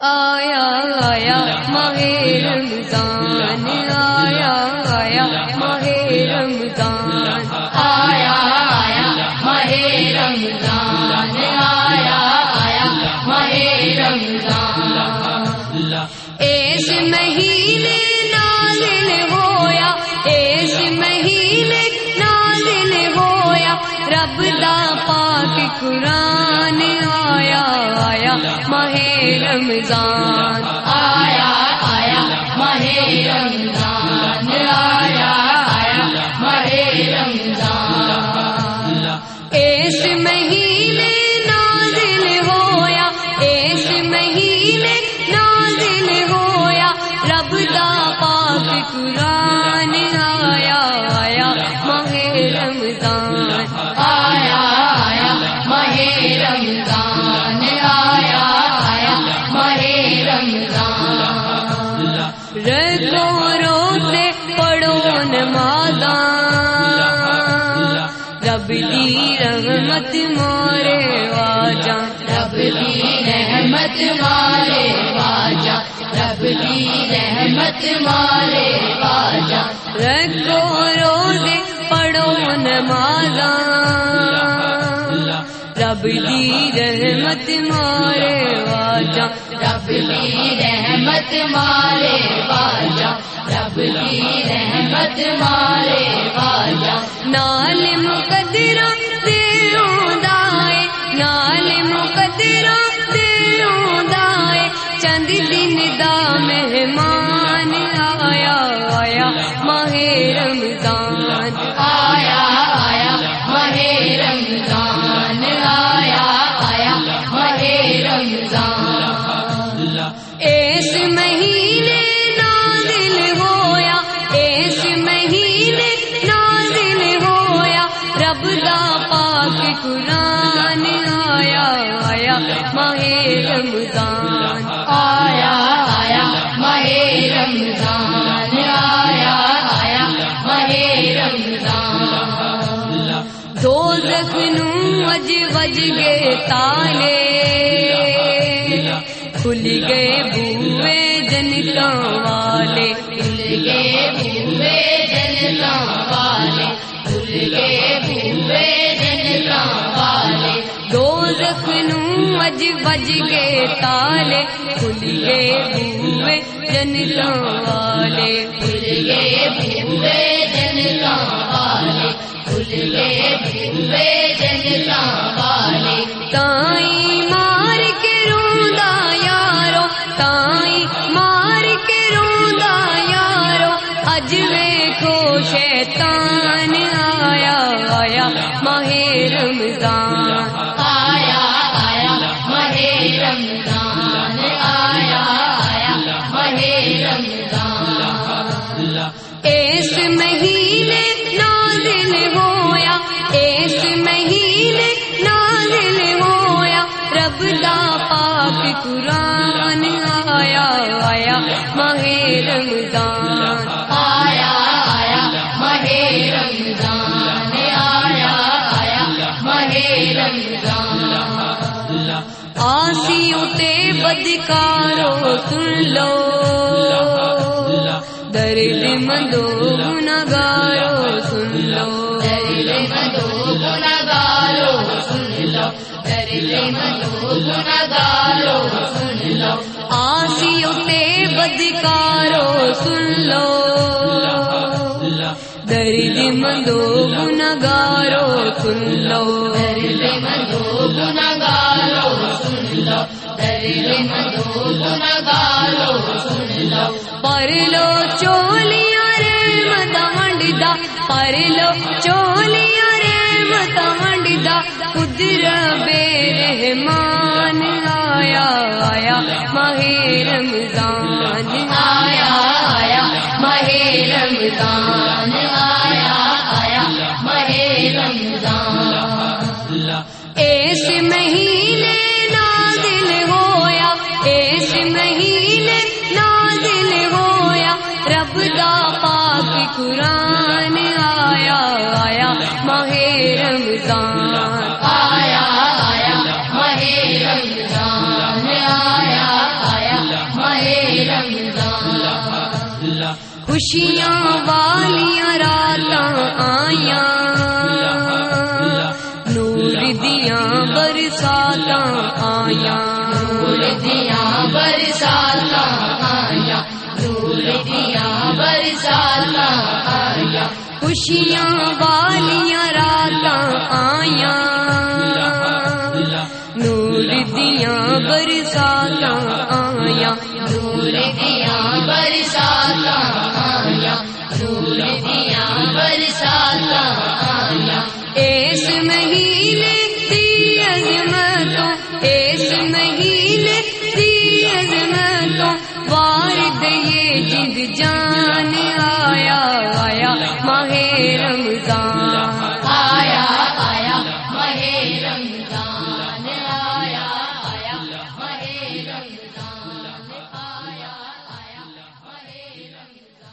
آیا آیا ماہ رمضان آیا آیا ماہ رب دا پاک قرآن آیا آیا، ماہ رمضان، آیا آیا، ماہ رمضان، آیا آیا، ماہ رمضان۔ اس مہینے نازل ہویا اس مہینے نازل ہویا، رب دا پاک قرآن رب دی رحمت مارے واجاں رب دی رحمت مارے واجا۔ رب دی رحمت مارے واجا۔ رکھو روزے پڑھو نمازاں۔ رب دی رحمت مارے واجا، رب دی رحمت مارے واجا، رب دی رحمت مارے واجا۔ نال مقدرہ قرآن آیا آیا، ماہ رمضان، آیا آیا، ماہ رمضان، آیا آیا، ماہ رمضان۔ دو نو وج وج گئے تالے، کھل گئے بوئے جنتوں والے نو وج وج گئے تالے کھل گئے بوئے جنتوں والے کھل گئے بوے جنتا والے کھل گئے بوے جنتا والے تائی مار کے روندا یارو تائی مار کے روندا یارو۔ اج ویکھو شیطان آیا آیا، ماہ رمضان۔ رمضان۔ آیا آیا ماہ رمضان، آیا آیا ماہ رمضان۔ آسی اتے بدکارو سن لو۔ درد مندو گنگارو سن لو۔ درد مدو گنگارو سن لو۔ درد مدو گنگارو سن لو۔ آسی اتے بدکارو سن لو. درد مندو گنگارو سن لو. درد مدو گنگارو سن لو. درد مدو گنگارو سن لو. پر لو چولیاں رحمت ونڈدا پر لو چولیاں رحمت ونڈدا قدر بے رحمان آیا آیا ماہ رمضان، آیا آیا ماہ رمضان، آیا آیا ماہ رمضان۔ ایس مہینے نازل ہویا ایس مہینے خوشیاں والیاں رات آیا نور دیا برسات آیا نور دیا برسات آیا نور دیا برسات آیا خوشیاں والیاں رات آیا نور دیا برسات آیا نور دیا برسات Amen.